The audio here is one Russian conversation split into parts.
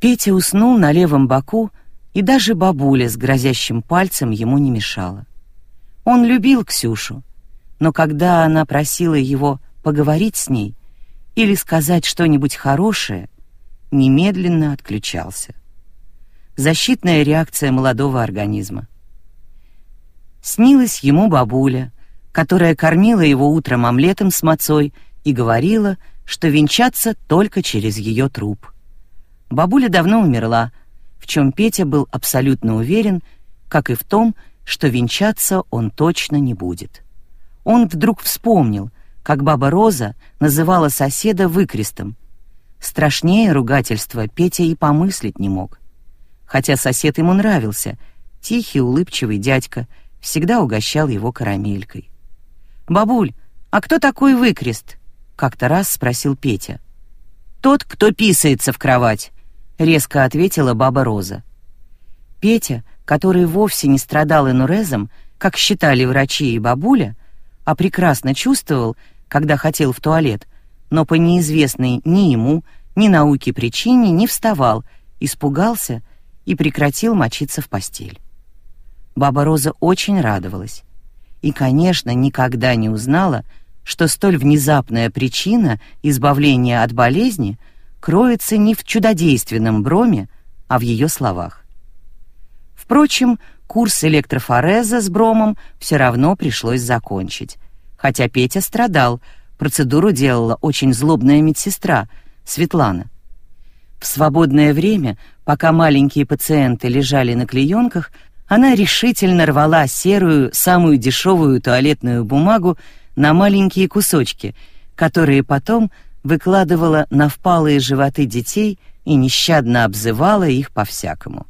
Петя уснул на левом боку, и даже бабуля с грозящим пальцем ему не мешала. Он любил Ксюшу, но когда она просила его поговорить с ней или сказать что-нибудь хорошее, немедленно отключался. Защитная реакция молодого организма. Снилась ему бабуля, которая кормила его утром омлетом с мацой и говорила, что венчаться только через ее труп. Бабуля давно умерла, в чем Петя был абсолютно уверен, как и в том, что венчаться он точно не будет. Он вдруг вспомнил, как баба Роза называла соседа выкрестом. Страшнее ругательства Петя и помыслить не мог. Хотя сосед ему нравился, тихий, улыбчивый дядька, всегда угощал его карамелькой. «Бабуль, а кто такой выкрест?» — как-то раз спросил Петя. «Тот, кто писается в кровать», — резко ответила баба Роза. Петя, который вовсе не страдал инурезом, как считали врачи и бабуля, а прекрасно чувствовал, когда хотел в туалет, но по неизвестной ни ему, ни науке причине не вставал, испугался и прекратил мочиться в постель. Баба Роза очень радовалась и, конечно, никогда не узнала, что столь внезапная причина избавления от болезни кроется не в чудодейственном броме, а в ее словах. Впрочем, курс электрофореза с бромом все равно пришлось закончить, хотя Петя страдал, процедуру делала очень злобная медсестра, Светлана. В свободное время, пока маленькие пациенты лежали на клеенках, она решительно рвала серую, самую дешевую туалетную бумагу на маленькие кусочки, которые потом выкладывала на впалые животы детей и нещадно обзывала их по-всякому.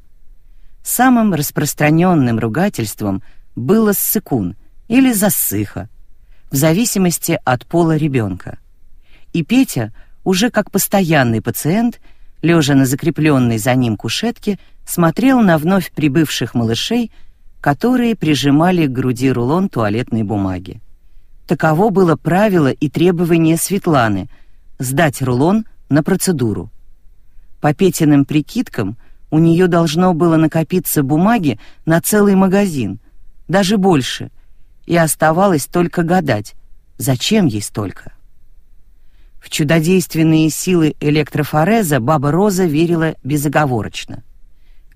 Самым распространенным ругательством было ссыкун или засыха, в зависимости от пола ребенка. И Петя, уже как постоянный пациент, лежа на закрепленной за ним кушетке, смотрел на вновь прибывших малышей, которые прижимали к груди рулон туалетной бумаги. Таково было правило и требование Светланы — сдать рулон на процедуру. По Петиным прикидкам, у нее должно было накопиться бумаги на целый магазин, даже больше, и оставалось только гадать, зачем ей столько. В чудодейственные силы электрофореза баба Роза верила безоговорочно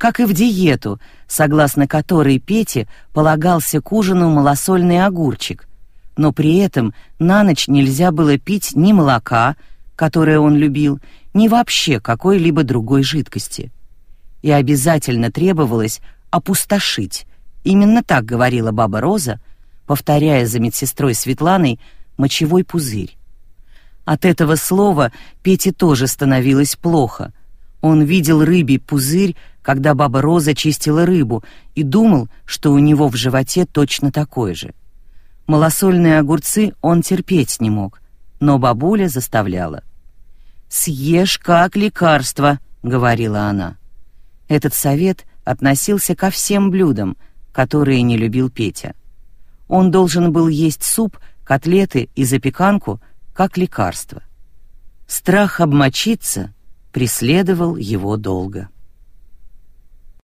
как и в диету, согласно которой Пете полагался к ужину малосольный огурчик, но при этом на ночь нельзя было пить ни молока, которое он любил, ни вообще какой-либо другой жидкости. И обязательно требовалось опустошить. Именно так говорила баба Роза, повторяя за медсестрой Светланой мочевой пузырь. От этого слова Пете тоже становилось плохо. Он видел рыбий пузырь когда баба Роза чистила рыбу, и думал, что у него в животе точно такой же. Малосольные огурцы он терпеть не мог, но бабуля заставляла. «Съешь как лекарство», — говорила она. Этот совет относился ко всем блюдам, которые не любил Петя. Он должен был есть суп, котлеты и запеканку как лекарство. Страх обмочиться преследовал его долго.